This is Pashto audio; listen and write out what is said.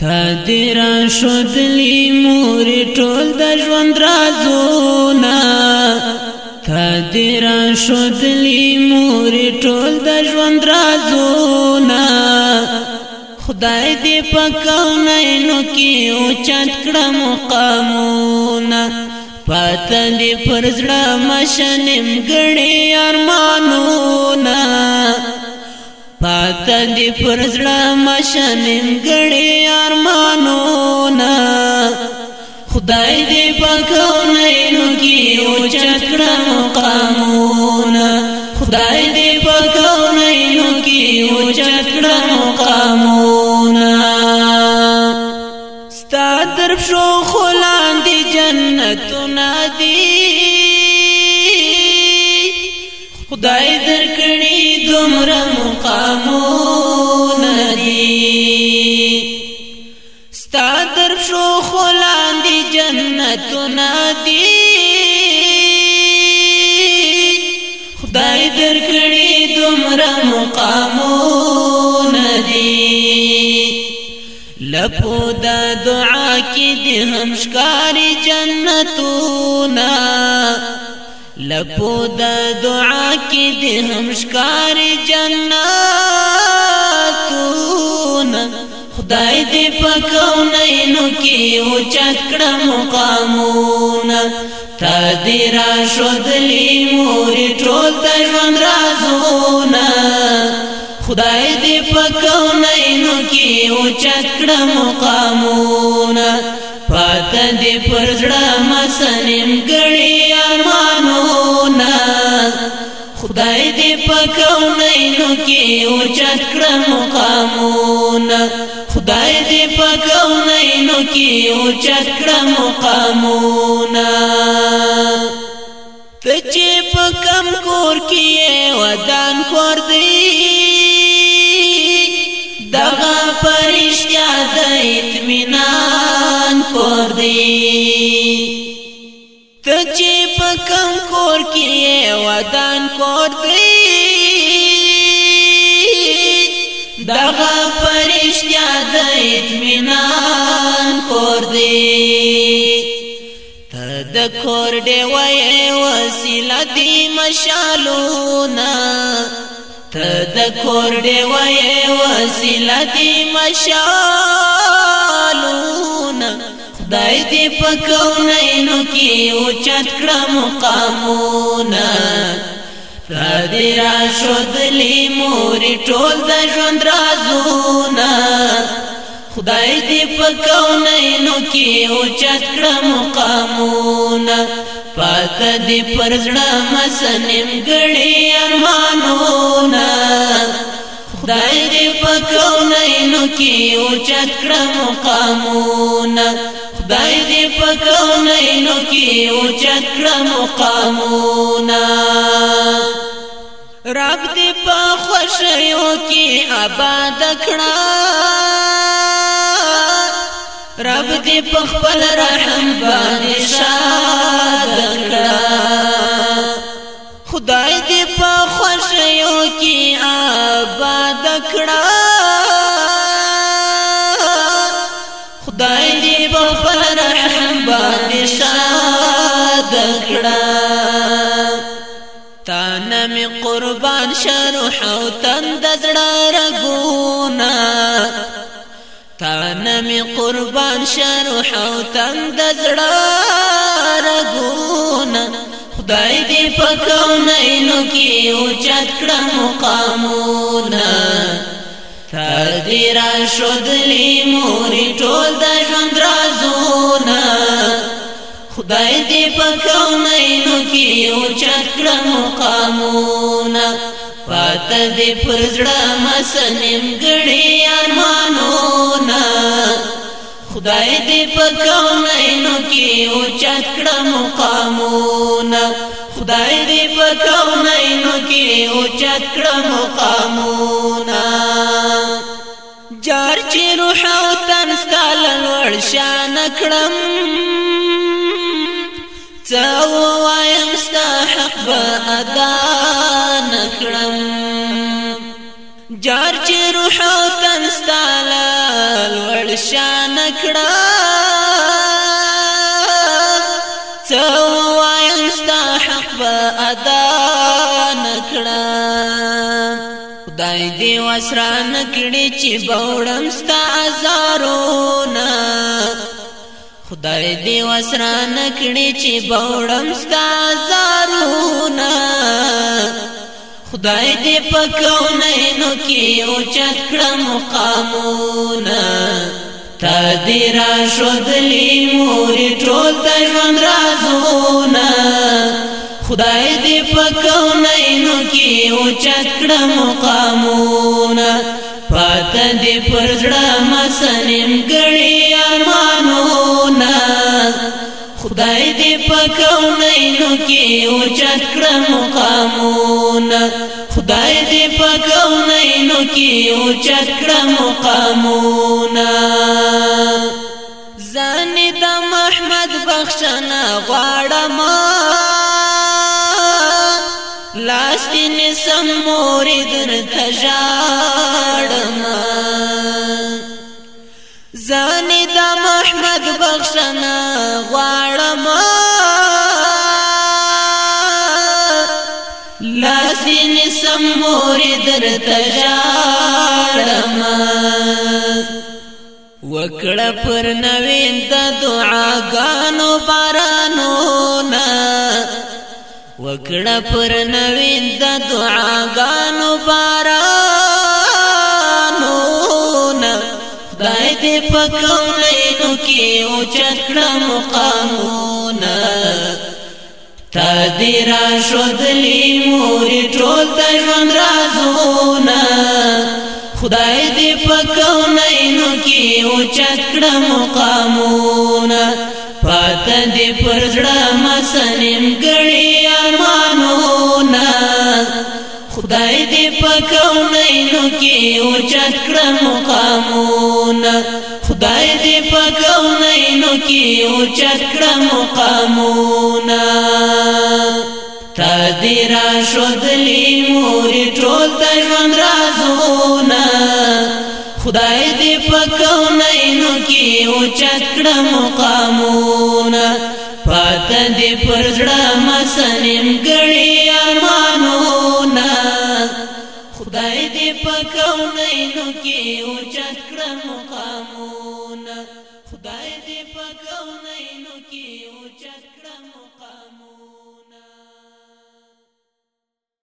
تا دې را شدلې مور ټول د ژوند رازونه تا دې را شدلې مور ټول د ژوند رازونه خدای دې پکاو نه نو کې او چت کړه مقامونه پاتن دې پر زړه مشنم ګړې ارمانونه پاتن دې پر زړه مشنم ګړې خدای دې پکونینو کې او چکړه مقامونه خدای دې پکونینو کې او چکړه مقامونه ستا درب شو خلان دي جنتونه دي خدای درکړي دومره مقامونه دي ستا درب شو نعمتنا دی خدای درکړي دومره مقامونه دی لپو د دعا کې د همشکاري جنتونه لپو د دعا کې د همشکاري جنت خدای دې پکاونینو کې او چکړ مقامونه تا دې را شودلې مور ټول د ژوند رازونه خدای دې پکاونینو کې او چکړ مقامونه پات دې پرځړه مسنیم غړي امانونه خدای دې پکاونینو کې او چکړ مقامونه خدای دې پکونینو کې او چکړه مقامونه ته چې په کم کور کې ودان کور دی دغه پرشتیا د اطمینان کور دی ته چې په کم کور کې ودان کور دی دغه پرشتیا د اطمینان کور دی ته د کور دی وای وسیله دی مشالونه ته د کور دی وای وسیله دی مشالون خدای دې پکونه نو کې او چت کړه مقامونه را دې را شو دلی مور ټول د ژوند رازو خدای دې په کونینو کې او چت کړه مقامونه پات دې پر ځړه مسنم غړي ارمانونه خدای دې په کونینو کې او چت کړه مقامونه خدای دې په کونینو کې او چت کړه مقامونه رب دې په خوشیو کې آباد کړه رب دې په خپل رحم باندې شاد کړه خدای دې په خوشیو کې آباد کړه خدای دې په خپل رحم باندې شاد کړه تا نن قربان شروح او تند زړه رګو می قربان شروح او تند زړه رګونه خدای دې پکاو نه نو کې او چت کړه مقامونه تر دې را شدلې موري ټول د ژوند رازونه خدای دې پکاو نه نو کې او چت کړه مقامونه پات دې پر زړه مسنم ګړې خدای دې په کونینو کې او چکړه مقامونه خدای دې په کونینو کې او چکړه مقامونه جار چې روح او تن ستال لوړ شان کړم څو وایم ستا حق به ادا جار چې روح تن ستاله لوړ شان کړه څو وایم ستا حق به ادا نکړه خدای دې وسره نکړي چې بوړم ستا ازارونه خدای دې وسره نکړي چې بوړم ستا ازارونه خدای دې پکونه نو کې او چت کړه مقامونه تا دې را شودلې مور ټول د ژوند رازونه خدای دې پکونه نو کې او چت کړه مقامونه پات دې پر ځړه مسنم ګړې ارمان خدای دې پکونینو کې او چت کړ مقامونه خدای دې پکونینو کې او چت کړ مقامونه ځان د محمد بخښنه غواړم لاس دې سم مورید درته رب بخشنا غواړم لاسین سمور درته ژاړم وکړه پر نوین د دعاګانو بارانو نا وکړه پر نوین د دعاګانو بارانو نا خدای دې پکونه کې او چتړه مقامونه تا دې را شودلې مور ټول د ژوند رازونه خدای دې پکاو نه نو کې او چتړه مقامونه پات دې پر ځړه مسنم ګړې ارمانونه خدای دې پکاو نه نو کې او چتړه مقامونه خدای دې پکونینو کې او چکړه مقامونه تا دې را شودلې مور ټول د ژوند رازونه خدای دې پکونینو کې او چکړه مقامونه پات دې پر زړه مسنیم ګړې امانونه خدای دې پکونینو کې او چکړه مقامونه يعلمون